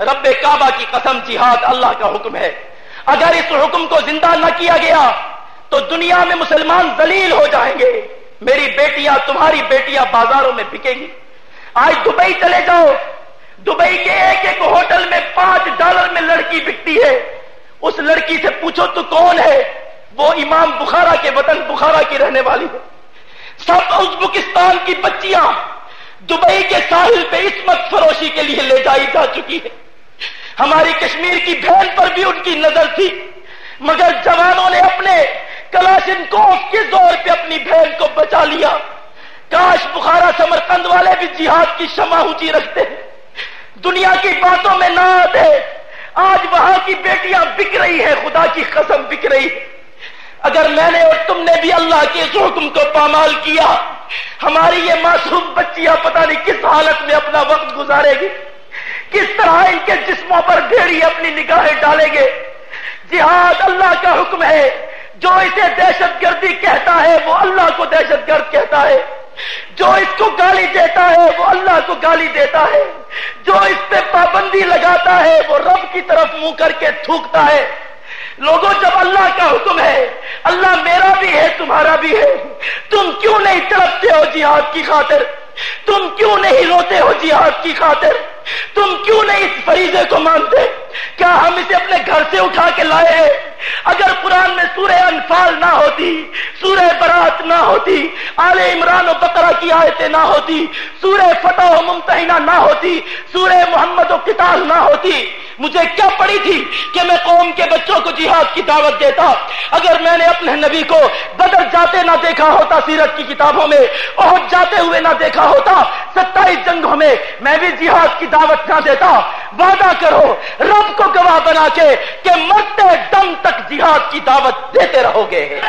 رب کعبہ کی قسم جہاد اللہ کا حکم ہے۔ اگر اس حکم کو زندہ نہ کیا گیا، تو دنیا میں مسلمان دلیل ہو جائیں گے۔ میری بیٹیاں تمہاری بیٹیاں بازاروں میں بکیں گی۔ آج دبئی چلے جاؤ۔ دبئی کے ایک ایک ہوٹل میں پانچ ڈالر میں لڑکی بکتی ہے۔ اس لڑکی سے پوچھو تو کون ہے؟ وہ امام بخارا کے وطن بخارا کی رہنے والی ہے۔ سب ازبکستان کی بچیاں دبئی کے ساحل پہ عصمت فروشی کے لیے لے جائی جا چکی ہے۔ ہماری کشمیر کی بہن پر بھی ان کی نظر تھی، مگر جوانوں نے اپنے کلاشن کوف کے زور پہ اپنی بہن کو بچا لیا۔ کاش بخارا سمرقند والے بھی جہاد کی شمع اونچی رکھتے۔ ہیں دنیا کی باتوں میں نہ آتے۔ آج وہاں کی بیٹیاں بک رہی ہے خدا کی قسم بک رہی۔ ہے اگر میں نے اور تم نے بھی اللہ کے اس حکم کو پامال کیا، ہماری یہ معصوم بچیاں پتہ نہیں کس حالت میں اپنا وقت گزارے گی۔ کس طرح ان کے جسموں پر ڈھیری اپنی نگاہیں ڈالیں گے؟ جہاد اللہ کا حکم ہے۔ جو اسے دہشت گردی کہتا ہے، وہ اللہ کو دہشت گرد کہتا ہے۔ جو اس کو گالی دیتا ہے، وہ اللہ کو گالی دیتا ہے۔ جو اس پہ پابندی لگاتا ہے، وہ رب کی طرف منہ کر کے تھوکتا ہے۔ لوگوں، جب اللہ کا حکم ہے، اللہ میرا بھی ہے، تمہارا بھی ہے۔ تم کیوں نہیں تڑپتے ہو جہاد کی خاطر؟ تم کیوں نہیں روتے ہو جہاد کی خاطر؟ تم کیوں نہیں اس فریضے کو مانتے؟ کیا ہم اسے اپنے گھر سے اٹھا کے لائے ہیں؟ اگر قرآن میں سورہ انفال نہ ہوتی، سورہ برات نہ ہوتی، آل عمران و بقرہ کی آیتیں نہ ہوتی، سورہ فتح و ممتحنہ نہ ہوتی، سورہ محمد و کتاب نہ ہوتی مجھے کیا پڑی تھی کہ میں قوم کے بچوں کو جہاد کی دعوت دیتا؟ اگر میں نے اپنے نبی کو بدر جاتے نہ دیکھا ہوتا سیرت کی کتابوں میں اور جاتے ہوئے نہ دیکھا ہوتا، ستائیس جنگوں میں میں بھی جہاد کی دعوت نہ دیتا، وعدہ کرو رب کو گواہ بنا کے کہ مرتے دم تک جہاد کی دعوت دیتے رہو گے۔